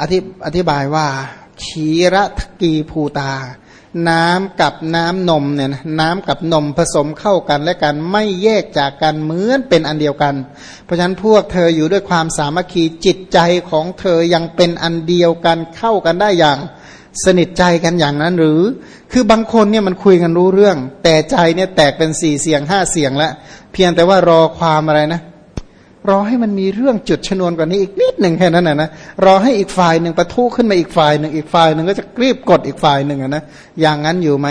อธิอธิบายว่าขีระทกีภูตา น้ำกับน้ำนมเนี่ยนะน้ำกับนมผสมเข้ากันและกันไม่แยกจากกันเหมือนเป็นอันเดียวกัน เพราะฉะนั้นพวกเธออยู่ด้วยความสามัคคีจิตใจของเธอยังเป็นอันเดียวกันเข้ากันได้อย่างสนิทใจกันอย่างนั้นหรือ คือบางคนเนี่ยมันคุยกันรู้เรื่อง แต่ใจเนี่ยแตกเป็นสี่เสียงห้าเสียงแล้วเพียงแต่ว่ารอความอะไรนะ รอให้มันมีเรื่องจุดชนวนกว่านี้อีกนิดหนึ่งแค่นั้นนะนะรอให้อีกฝ่ายหนึ่งประทุขึ้นมาอีกฝ่ายหนึ่งอีกฝ่ายหนึ่งก็จะกรีบกดอีกฝ่ายหนึ่งนะอย่างนั้นอยู่ไหม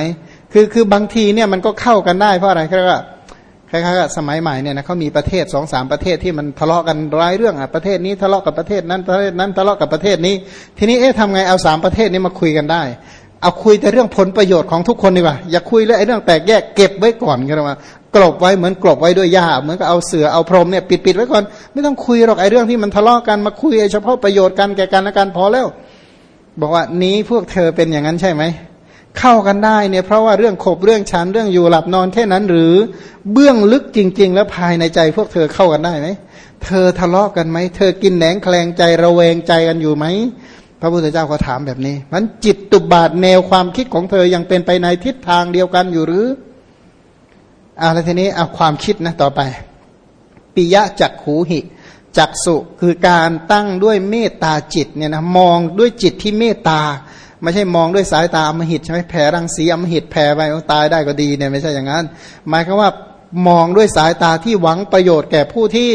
คือคือบางทีเนี่ยมันก็เข้ากันได้เพราะอะไรคือว่าคล้ายๆสมัยใหม่เนี่ยนะเขามีประเทศสองสามประเทศที่มันทะเลาะกันร้ายเรื่องอะประเทศนี้ทะเลาะกับประเทศนั้นประเทศนั้นทะเลาะกับประเทศนี้ ทีนี้เอ๊ะทำไงเอาสามประเทศนี้มาคุยกันได้ เอาคุยแต่เรื่องผลประโยชน์ของทุกคนดีกว่าอย่าคุยเรื่องไอ้เรื่องแตกแยกเก็บไว้ก่อนกันว่า กลบไว้เหมือนกลบไว้ด้วยหญ้าเหมือนกับเอาเสือเอาพรมเนี่ยปิดปิดไว้ก่อนไม่ต้องคุยหรอกไอ้เรื่องที่มันทะเลาะกันมาคุยเฉพาะประโยชน์กันแก่กันและกันพอแล้ว บอกว่านี้พวกเธอเป็นอย่างนั้นใช่ไหมเข้ากันได้เนี่ยเพราะว่าเรื่องขบเรื่องชันเรื่องอยู่หลับนอนแค่นั้นหรือเบื้องลึกจริง ๆ แล้วภายในใจพวกเธอเข้ากันได้ไหมเธอทะเลาะกันไหมเธอกินแหนงแคลงใจระแวงใจกันอยู่ไหมพระพุทธเจ้าก็ถามแบบนี้มันจิตตุบาทแนวความคิดของเธอยังเป็นไปในทิศทางเดียวกันอยู่หรือ เอาแล้วทีนี้เอาความคิดนะต่อไปปิยะจักขูหิจักสุคือการตั้งด้วยเมตตาจิตเนี่ยนะมองด้วยจิตที่เมตตา ไม่ใช่มองด้วยสายตาอมหิตใช่ไหมแผ่รังสีอมหิตแผ่ไปตายได้ก็ดีเนี่ยไม่ใช่อย่างนั้น หมายคือว่ามองด้วยสายตาที่หวังประโยชน์แก่ผู้ที่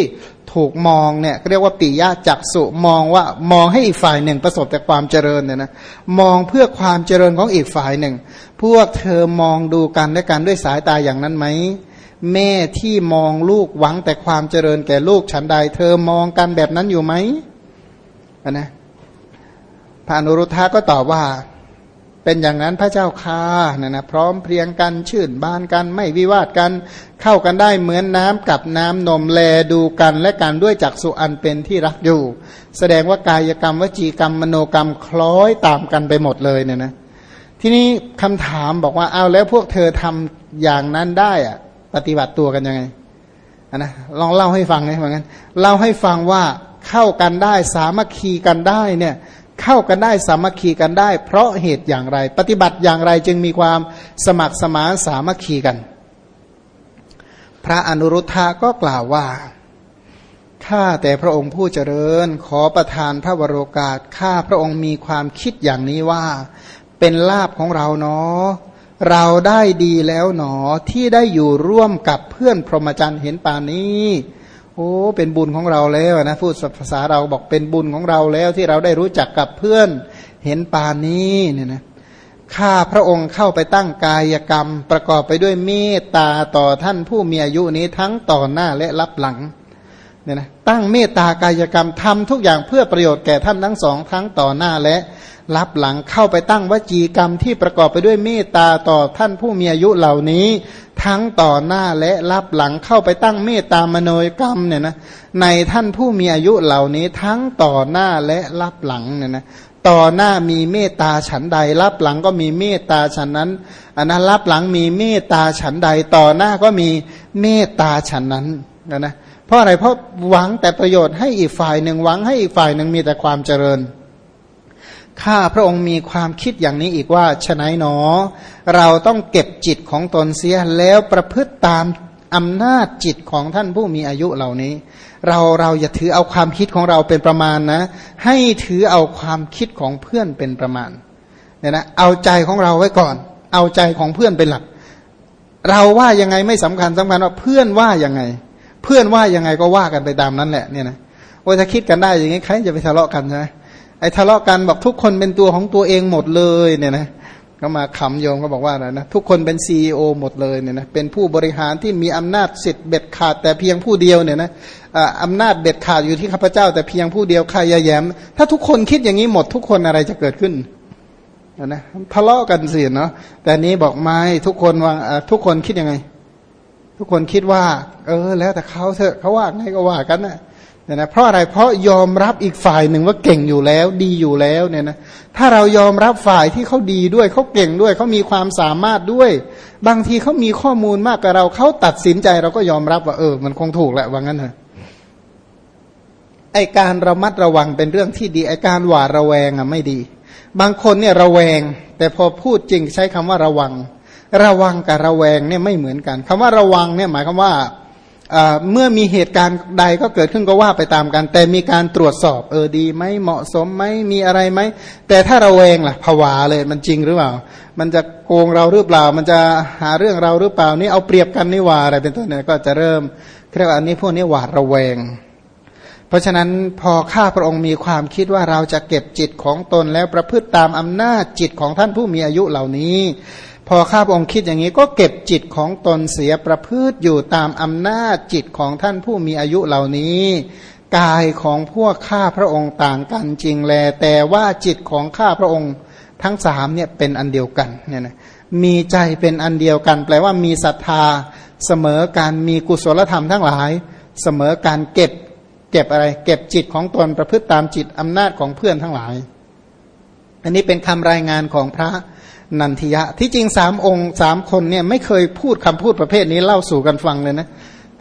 ถูกมองเนี่ยเรียกว่าปิยะจักสุมองว่ามองให้อีกฝ่ายหนึ่งประสบแต่ความเจริญเนี่ยนะมองเพื่อความเจริญของอีกฝ่ายหนึ่ง พวกเธอมองดูกันและกันด้วยสายตาอย่างนั้นไหมแม่ที่มองลูกหวังแต่ความเจริญแก่ลูกฉันใด เธอมองกันแบบนั้นอยู่ไหมนะพระอนุรุทธะก็ตอบว่า เป็นอย่างนั้นพระเจ้าค่านะนะพร้อมเพรียงกันชื่นบานกันไม่วิวาทกันเข้ากันได้เหมือนน้ำกับน้ำนมแลดูกัน และกันด้วยจักสุอันเป็นที่รักอยู่ แสดงว่ากายกรรมวจีกรรมมโนกรรมคล้อยตามกันไปหมดเลยเนี่ยนะทีนี้คำถามบอกว่าเอาแล้วพวกเธอทำอย่างนั้นได้อะปฏิบัติตัวกันยังไงนะลองเล่าให้ฟังเลยเหมือนกันเล่าให้ฟังว่าเข้ากันได้สามัคคีกันได้เนี่ย เข้ากันได้สามัคคีกันได้ เพราะเหตุอย่างไร ปฏิบัติอย่างไรจึงมีความสมัครสมานสามัคคีกัน พระอนุรุทธะก็กล่าวว่าข้าแต่พระองค์ผู้เจริญ ขอประทานพระวโรกาสข้าพระองค์มีความคิดอย่างนี้ว่า เป็นลาบของเราเนาะเราได้ดีแล้วหนอที่ได้อยู่ร่วมกับเพื่อนพรหมจรรย์เห็นป่านนี้ โอ้เป็นบุญของเราแล้วนะพูดภาษาเราบอกเป็นบุญของเราแล้วที่เราได้รู้จักกับเพื่อนเห็นปานนี้เนี่ยนะข้าพระองค์เข้าไปตั้งกายกรรม ประกอบไปด้วยเมตตาต่อท่านผู้มีอายุนี้ทั้งต่อหน้าและรับหลังเนี่ยนะตั้งเมตตากายกรรมทำทุกอย่างเพื่อประโยชน์แก่ท่านทั้งสองทั้งต่อหน้าและรับหลังเข้าไปตั้งวจีกรรมที่ประกอบไปด้วยเมตตาต่อท่านผู้มีอายุเหล่านี้ ทั้งต่อหน้าและรับหลังเข้าไปตั้งเมตตามโนยกรรมเนี่ยนะในท่านผู้มีอายุเหล่านี้ทั้งต่อหน้าและรับหลังเนี่ยนะต่อหน้ามีเมตตาฉันใด รับหลังก็มีเมตตาฉันนั้นอันนั้นรับหลังมีเมตตาฉันใด ต่อหน้าก็มีเมตตาฉันนั้นนะนะเพราะอะไรเพราะหวังแต่ประโยชน์ให้อีกฝ่ายหนึ่งหวังให้อีกฝ่ายหนึ่งมีแต่ความเจริญ ข้าพระองค์มีความคิดอย่างนี้อีกว่าฉนัยหนอ เราต้องเก็บจิตของตนเสียแล้วประพฤติตามอำนาจจิตของท่านผู้มีอายุเหล่านี้ เราเราอย่าถือเอาความคิดของเราเป็นประมาณนะ ให้ถือเอาความคิดของเพื่อนเป็นประมาณเนี่ยนะเอาใจของเราไว้ก่อน เอาใจของเพื่อนเป็นหลัก เราว่ายังไงไม่สำคัญสำคัญว่าเพื่อนว่ายังไง เพื่อนว่ายังไงก็ว่ากันไปตามนั้นแหละเนี่ยนะโอ้ถ้าคิดกันได้อย่างนี้ใครจะไปทะเลาะกันใช่ไหม ไอ้ทะเลาะกันบอกทุกคนเป็นตัวของตัวเองหมดเลยเนี่ยนะก็มาขำโยมก็บอกว่าอะนะทุกคนเป็นซีอหมดเลยเนี่ยนะเป็นผู้บริหารที่มีอำนาจสิทธิ์เบ็ดขาดแต่เพียงผู้เดียวเนี่ยนะอำนาจเบ็ดขาดอยู่ที่ข้าพเจ้า แต่เพียงผู้เดียวใครยแย้ม ถ้าทุกคนคิดอย่างนี้หมดทุกคนอะไรจะเกิดขึ้นนะทะเลาะกันสิเนาะแต่นี้บอกไม่ทุกคนว่าทุกคนคิดยังไง ทุกคนคิดว่า เออ แล้วแต่เขาเถอะเขาว่าไงก็ว่ากันนะ เนี่ยนะเพราะอะไรเพราะยอมรับอีกฝ่ายหนึ่งว่าเก่งอยู่แล้ว ดีอยู่แล้วเนี่ยนะถ้าเรายอมรับฝ่ายที่เขาดีด้วยเขาเก่งด้วยเขามีความสามารถด้วย บางทีเขามีข้อมูลมากกว่าเราเขาตัดสินใจเราก็ยอมรับว่าเออ มันคงถูกแหละว่างั้นเถอะไออการระมัดระวังเป็นเรื่องที่ดีไอการหวาดระแวงอะไม่ดี บางคนเนี่ยระแวง แต่พอพูดจริงใช้คำว่าระวัง ระวังกับระแวงเนี่ยไม่เหมือนกันคำว่าระวังเนี่ยหมายความว่า เมื่อมีเหตุการณ์ใดก็เกิดขึ้นก็ว่าไปตามกัน แต่มีการตรวจสอบเออดีไหมเหมาะสมไหมมีอะไรไหม แต่ถ้าระแวงล่ะผวาเลยมันจริงหรือเปล่า มันจะโกงเราหรือเปล่า มันจะหาเรื่องเราหรือเปล่านี่เอาเปรียบกันนี่ว่าอะไรเป็นต้นเนี่ยก็จะเริ่มเรียกว่าอันนี้พวกนี้หวาดระแวง เพราะฉะนั้นพอข้าพระองค์มีความคิดว่าเราจะเก็บจิตของตนแล้วประพฤติตามอำนาจจิตของท่านผู้มีอายุเหล่านี้ พอข้าพระองค์คิดอย่างนี้ก็เก็บจิตของตนเสียประพฤติอยู่ตามอำนาจจิตของท่านผู้มีอายุเหล่านี้ กายของพวกข้าพระองค์ต่างกันจริงแล แต่ว่าจิตของข้าพระองค์ทั้งสามเนี่ยเป็นอันเดียวกันเนี่ยนะมีใจเป็นอันเดียวกัน แปลว่ามีศรัทธาเสมอการมีกุศลธรรมทั้งหลาย เสมอการเก็บเก็บอะไร เก็บจิตของตนประพฤติตามจิตอำนาจของเพื่อนทั้งหลาย อันนี้เป็นคำรายงานของพระ นันทิยะ ที่จริงสามองค์สามคนเนี่ยไม่เคยพูดคำพูดประเภทนี้เล่าสู่กันฟังเลยนะ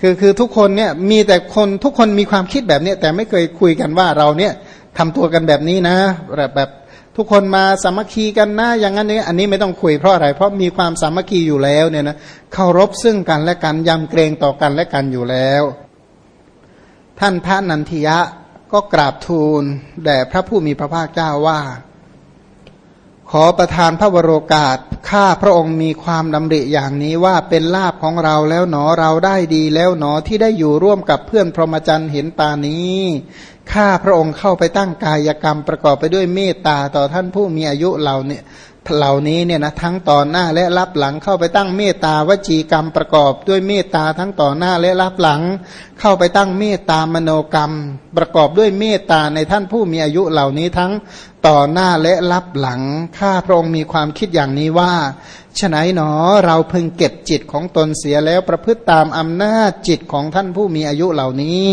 คือคือทุกคนเนี่ยมีแต่คนทุกคนมีความคิดแบบนี้แต่ไม่เคยคุยกันว่าเราเนี่ยทำตัวกันแบบนี้นะแบบแบบทุกคนมาสามัคคีกันนะอย่างนั้นนี่อันนี้ไม่ต้องคุยเพราะอะไร เพราะมีความสามัคคีอยู่แล้วเนี่ยนะเคารพซึ่งกันและกันยำเกรงต่อกันและกันอยู่แล้ว ท่านพระนันทิยะก็กราบทูลแด่พระผู้มีพระภาคเจ้าว่า ขอประทานพระวโรกาส ข้าพระองค์มีความดำริอย่างนี้ว่าเป็นลาภของเราแล้วหนอเราได้ดีแล้วหนอที่ได้อยู่ร่วมกับเพื่อนพรหมจรรย์เห็นปานี้ ข้าพระองค์เข้าไปตั้งกายกรรมประกอบไปด้วยเมตตาต่อท่านผู้มีอายุเหล่านี้เหล่านี้เนี่ยนะทั้งต่อหน้าและรับหลังเข้าไปตั้งเมตตาวจีกรรมประกอบ ด้วยเมตตาทั้งต่อหน้าและรับหลัง เข้าไปตั้งเมตตามโนกรรม ประกอบด้วยเมตตาในท่านผู้มีอายุเหล่านี้ทั้งต่อหน้าและรับหลัง ข้าพระองค์มีความคิดอย่างนี้ว่าฉไหนหนอเราพึงเก็บจิตของตนเสียแล้วประพฤติตามอำนาจจิตของท่านผู้มีอายุเหล่านี้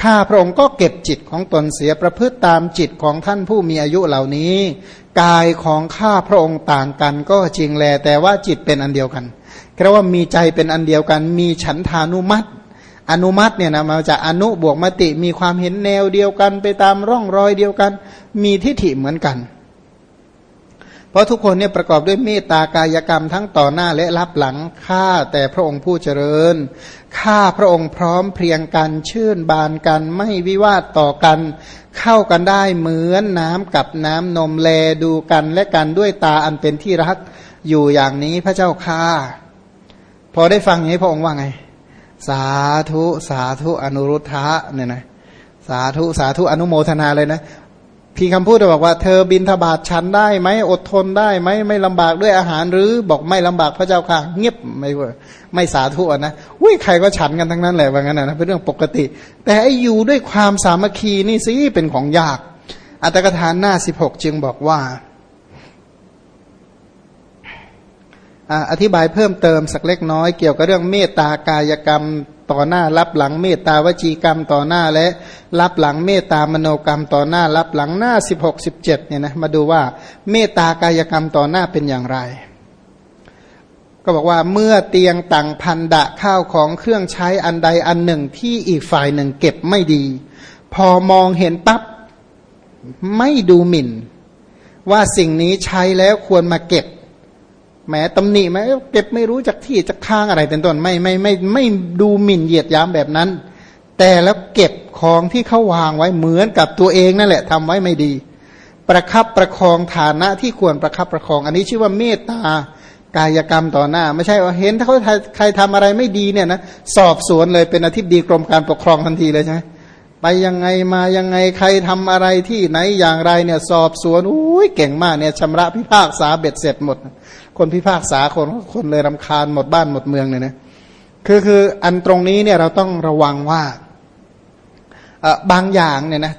ข้าพระองค์ก็เก็บจิตของตนเสียประพฤติตามจิตของท่านผู้มีอายุเหล่านี้ กายของข้าพระองค์ต่างกันก็จริงแล แต่ว่าจิตเป็นอันเดียวกันแค่ว่ามีใจเป็นอันเดียวกัน มีฉันทานุมัติ อนุมัติเนี่ยนะมาจากอนุบวกมติมีความเห็นแนวเดียวกัน ไปตามร่องรอยเดียวกัน มีทิฏฐิเหมือนกัน เพราะทุกคนเนี่ยประกอบด้วยเมตตากายกรรมทั้งต่อหน้าและรับหลังข้าแต่พระองค์ผู้เจริญข้าพระองค์พร้อมเพรียงกันชื่นบานกันไม่วิวาทต่อกัน เข้ากันได้เหมือนน้ำกับน้ำนมแลดูกันและกันด้วยตาอันเป็นที่รักอยู่อย่างนี้พระเจ้าข้าพอได้ฟังอย่างนี้พระองค์ว่าไง สาธุสาธุอนุรุทธะเนี่ยนะสาธุสาธุอนุโมทนาเลยนะพี่คำพูดบอกว่าเธอบินทบาทฉันได้ไหมอดทนได้ไหมไม่ลำบากด้วยอาหารหรือบอกไม่ลำบากพระเจ้าค่ะ เงียบไม่ไม่สาธุนะอุ้ยใครก็ฉันกันทั้งนั้นแหละว่างั้นนะเป็นเรื่องปกติ แต่ไอ้อยู่ด้วยความสามัคคีนี่สิเป็นของยาก อัตถกถานหน้าสิบหกจึงบอกว่า อธิบายเพิ่มเติมสักเล็กน้อยเกี่ยวกับเรื่องเมตตากายกรรมต่อหน้ารับหลังเมตตาวจีกรรมต่อหน้าและรับหลังเมตตามโนกรรมต่อหน้ารับหลังหน้าสิบหกสิบเจ็ดเนี่ยนะมาดูว่าเมตตากายกรรมต่อหน้าเป็นอย่างไร ก็บอกว่าเมื่อเตียงต่างพันดะข้าวของเครื่องใช้อันใดอันหนึ่งที่อีกฝ่ายหนึ่งเก็บไม่ดี พอมองเห็นปั๊บไม่ดูหมิ่น ว่าสิ่งนี้ใช้แล้วควรมาเก็บ แหมตำหนิไหมเก็บไม่รู้จากที่จากทางอะไรเป็นต้นไม่ไม่ไม่ไม่ดูหมิ่นเหยียดย้ำแบบนั้น แต่แล้วเก็บของที่เขาวางไว้เหมือนกับตัวเองนั่นแหละทำไว้ไม่ดี ประคับประคองฐานะที่ควรประคับประคอง อันนี้ชื่อว่าเมตตากายกรรมต่อหน้า ไม่ใช่ว่าเห็นถ้าเขาใครทำอะไรไม่ดีเนี่ยนะสอบสวนเลยเป็นอธิบดีกรมการปกครองทันทีเลยใช่ไหมไปยังไงมายังไงใครทำอะไรที่ไหนอย่างไรเนี่ยสอบสวนอุ้ยเก่งมากเนี่ยชำระพิพากษาเบ็ดเสร็จหมด คนพิพากษาคนคนเลยรำคาญหมดบ้านหมดเมืองเลยนะคือคืออันตรงนี้เนี่ยเราต้องระวังว่าบางอย่างเนี่ยนะ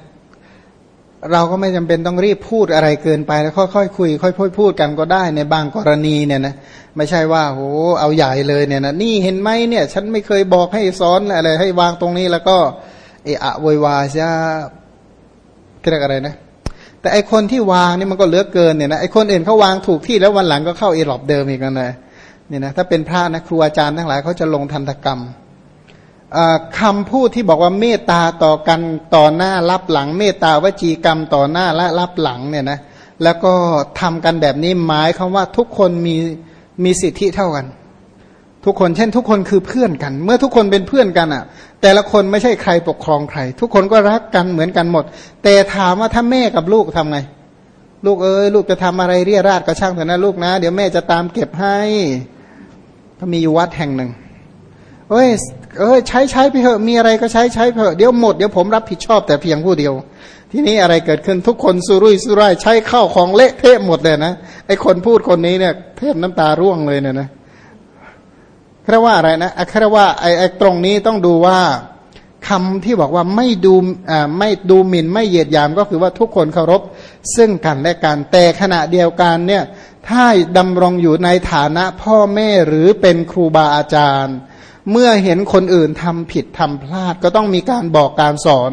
เราก็ไม่จำเป็นต้องรีบพูดอะไรเกินไปแล้วค่อยๆคคุย ค่อยพูดพูดกันก็ได้ในบางกรณีเนี่ยนะไม่ใช่ว่าโหเอาใหญ่เลยเนี่ยนะนี่เห็นไหมเนี่ย ฉันไม่เคยบอกให้สอนอะไรให้วางตรงนี้แล้วก็เอะอะวยวายจะเรียกอะไรนะ แต่ไอคนที่วางนี่มันก็เลือกเกินเนี่ยนะไอคนอื่นเขาวางถูกที่แล้ววันหลังก็เข้าเอรอบเดิมอีกนะเนี่ยนะถ้าเป็นพระนะครูอาจารย์ทั้งหลายเขาจะลงทันตกรรมคำพูดที่บอกว่าเมตตาต่อกันต่อหน้ารับหลัง เมตตาวจีกรรมต่อหน้าและรับหลังเนี่ยนะแล้วก็ทำกันแบบนี้หมายคำว่าทุกคนมีมีสิทธิเท่ากัน ทุกคนเช่น ทุกคนคือเพื่อนกัน เมื่อทุกคนเป็นเพื่อนกันอะ แต่ละคนไม่ใช่ใครปกครองใคร ทุกคนก็รักกันเหมือนกันหมด แต่ถามว่าถ้าแม่กับลูกทำไง ลูกเอ้ยลูกจะทำอะไรเรียราดก็ช่างเถอะนะลูกนะ เดี๋ยวแม่จะตามเก็บให้ก็มีอยู่วัดแห่งหนึ่งเอ้ยเอ้ยใช้ใช้ไปเถอะมีอะไรก็ใช้ใช้เถอะเดี๋ยวหมดเดี๋ยวผมรับผิดชอบแต่เพียงผู้เดียว ทีนี้อะไรเกิดขึ้นทุกคนสุรุ่ยสุร่ายใช้ข้าวของเละเทะหมดเลยนะไอคนพูดคนนี้เนี่ยเทพน้ำตาร่วงเลยเนี่ยนะ ครว่าอะไรนะครว่าไอไอตรงนี้ต้องดูว่าคำที่บอกว่าไม่ดูไม่ดูหมิ่นไม่เหยียดยามก็คือว่าทุกคนเคารพ ซึ่งกันและกันแต่ขณะเดียวกันเนี่ยถ้าดำรงอยู่ในฐานะพ่อแม่หรือเป็นครูบาอาจารย์ เมื่อเห็นคนอื่นทำผิดทำพลาด ก็ต้องมีการบอกการสอน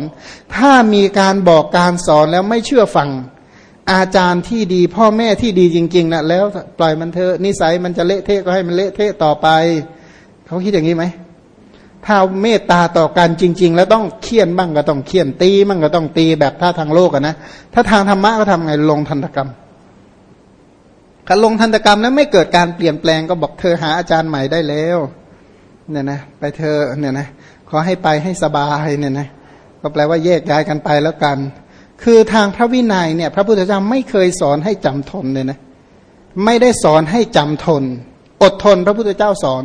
ถ้ามีการบอกการสอนแล้วไม่เชื่อฟัง อาจารย์ที่ดี พ่อแม่ที่ดีจริงๆนะแล้วปล่อยมันเถอะนิสัยมันจะเละเทะก็ให้มันเละเทะต่อไป เขาคิดอย่างนี้ไหมถ้าเมตตาต่อกันจริง ๆ แล้วต้องเคี่ยนบ้างก็ต้องเคี่ยนตีบ้างก็ต้องตีแบบถ้าทางโลกอะนะถ้าทางธรรมะก็ทำไงลงทันตกรรมการลงทันตกรรมแล้วไม่เกิดการเปลี่ยนแปลงก็บอกเธอหาอาจารย์ใหม่ได้แล้วเนี่ยนะไปเธอเนี่ยนะขอให้ไปให้สบายเนี่ยนะก็แปลว่าแยกย้ายกันไปแล้วกัน คือทางพระวินัยเนี่ย พระพุทธเจ้าไม่เคยสอนให้จำทนเลยนะไม่ได้สอนให้จำทน อดทนพระพุทธเจ้าสอน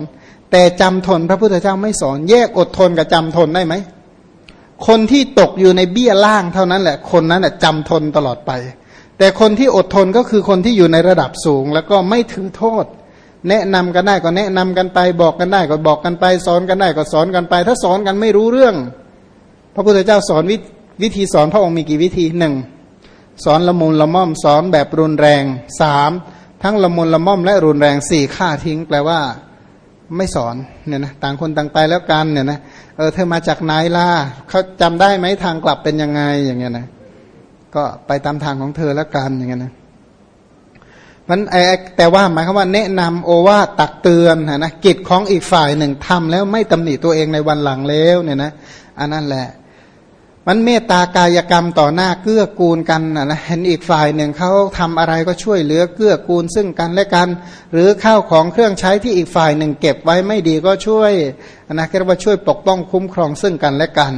แต่จำทนพระพุทธเจ้าไม่สอน แยกอดทนกับจำทนได้ไหม คนที่ตกอยู่ในเบี้ยล่างเท่านั้นแหละ คนนั้นแหละจำทนตลอดไป แต่คนที่อดทนก็คือคนที่อยู่ในระดับสูง แล้วก็ไม่ถือโทษ แนะนำกันได้ก็แนะนำกันไป บอกกันได้ก็บอกกันไป สอนกันได้ก็สอนกันไป ถ้าสอนกันไม่รู้เรื่อง พระพุทธเจ้าสอนววิธีสอนพระองค์มีกี่วิธีหนึ่งสอนละมุนละม่อมสอนแบบรุนแรงสามทั้งละมุนละม่อมและรุนแรงสี่ฆ่าทิ้งแปลว่า ไม่สอนเนี่ยนะต่างคนต่างไปแล้วกันเนี่ยนะเออเธอมาจากไหนล่ะเขาจำได้ไหมทางกลับเป็นยังไงอย่างเงี้ยนะก็ไปตามทางของเธอแล้วกันอย่างเงี้ยนะมันแต่ว่าหมายความว่าแนะนำโอว่าตักเตือนนะกิจของอีกฝ่ายหนึ่งทำแล้วไม่ตำหนิตัวเองในวันหลังแล้วเนี่ยนะอันนั้นแหละ มันเมตตากายกรรมต่อหน้าเกื้อกูลกันนะเห็นอีกฝ่ายหนึ่งเขาทำอะไรก็ช่วยเหลือเกื้อกูลซึ่งกันและกัน หรือข้าวของเครื่องใช้ที่อีกฝ่ายหนึ่งเก็บไว้ไม่ดีก็ช่วยนะเรียกว่าช่วยปกป้องคุ้มครองซึ่งกันและกัน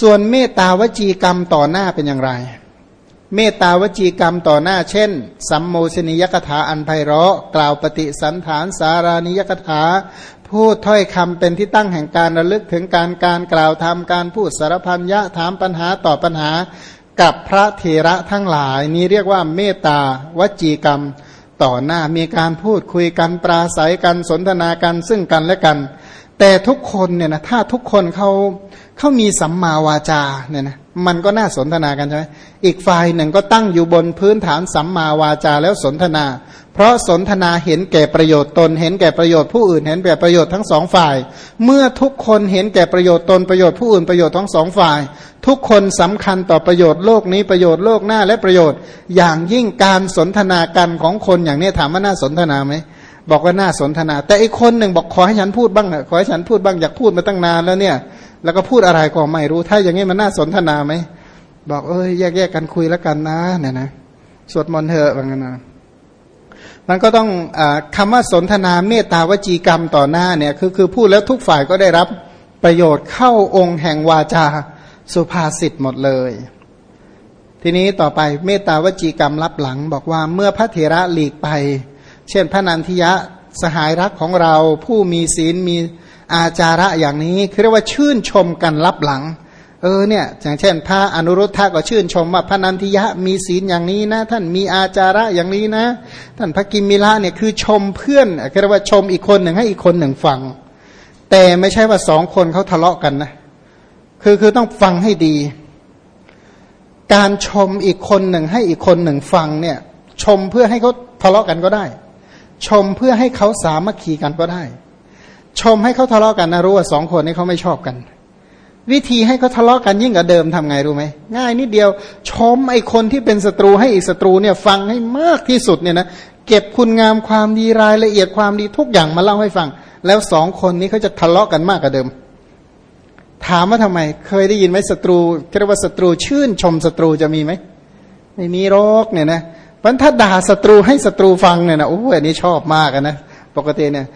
ส่วนเมตตาวจีกรรมต่อหน้าเป็นอย่างไร เมตตาวจีกรรมต่อหน้า เช่น สัมโมชนิยกถาอันไพเราะ กล่าวปฏิสันฐานสารานิยกถา พูดถ้อยคำเป็นที่ตั้งแห่งการระลึกถึงการการกล่าวธรรมการพูดสารพันยะถามปัญหาตอบปัญหากับพระเถระทั้งหลาย นี้เรียกว่าเมตตาวจีกรรมต่อหน้ามีการพูดคุยกันปราศัยกันสนทนากันซึ่งกันและกัน แต่ทุกคนเนี่ยนะถ้าทุกคนเขาเขามีสัมมาวาจาเนี่ยนะมันก็น่าสนทนากันใช่ไหมอีกฝ่ายหนึ่งก็ตั้งอยู่บนพื้นฐานสัมมาวาจาแล้วสนทนา เพราะสนทนาเห็นแก่ประโยชน์ตน เห็นแก่ประโยชน์ผู้อื่น เห็นแก่ประโยชน์ทั้งสองฝ่าย เมื่อทุกคนเห็นแก่ประโยชน์ตนประโยชน์ผู้อื่นประโยชน์ทั้งสองฝ่าย ทุกคนสำคัญต่อประโยชน์โลกนี้ประโยชน์โลกหน้าและประโยชน์ อย่างยิ่งการสนทนากันของคนอย่างนี้ถามว่าน่าสนทนาไหม บอกว่าน่าสนทนา แต่อีกคนหนึ่งบอกขอให้ฉันพูดบ้างขอให้ฉันพูดบ้างอยากพูดมาตั้งนานแล้วเนี่ย แล้วก็พูดอะไรก็ไม่รู้ ถ้าอย่างนี้มันน่าสนทนาไหมบอกเอ้ยแยกๆกันคุยแล้วกันนะเนี่ยนะสวดมนต์เถอะว่างั้นนะมันก็ต้องอคำว่าสนทนาเมตตาวจีกรรมต่อหน้าเนี่ยคือคือพูดแล้วทุกฝ่ายก็ได้รับประโยชน์เข้าองค์แห่งวาจาสุภาษิตหมดเลย ทีนี้ต่อไปเมตตาวจีกรรมรับหลัง บอกว่าเมื่อพระเถระหลีกไป เช่นพระนันทิยะสหายรักของเราผู้มีศีลมีอาจาระอย่างนี้คือเรียกว่าชื่นชมกันรับหลัง เออเนี่ยอย่างเช่น พระอนุรุทธะก็ชื่นชมว่าพระนันทิยะมีศีลอย่างนี้นะ ท่านมีอาจาระอย่างนี้นะ ท่านพระกิมมิละเนี่ยคือชมเพื่อนคือเรียกว่าชมอีกคนหนึ่งให้อีกคนหนึ่งฟัง แต่ไม่ใช่ว่าสองคนเขาทะเลาะกันนะคือคือต้องฟังให้ดี การชมอีกคนหนึ่งให้อีกคนหนึ่งฟังเนี่ย ชมเพื่อให้เขาทะเลาะกันก็ได้ ชมเพื่อให้เขาสามัคคีกันก็ได้ ชมให้เขาทะเลาะกันนะรู้ว่าสองคนนี้เขาไม่ชอบกัน วิธีให้เขาทะเลาะกันยิ่งกว่าเดิมทำไงรู้ไหมง่ายนิดเดียว ชมไอ้คนที่เป็นศัตรูให้อีกศัตรูเนี่ยฟังให้มากที่สุดเนี่ยนะเก็บคุณงามความดีรายละเอียดความดีทุกอย่างมาเล่าให้ฟัง แล้วสองคนนี้เขาจะทะเลาะกันมากกว่าเดิม ถามว่าทำไม เคยได้ยินไหมศัตรูเรียกว่าศัตรูชื่นชมศัตรูจะมีไหมไม่มีโรคเนี่ยนะเพราะถ้าด่าศัตรูให้ศัตรูฟังเนี่ยนะโอ้โหอันนี้ชอบมากนะปกติเนี่ย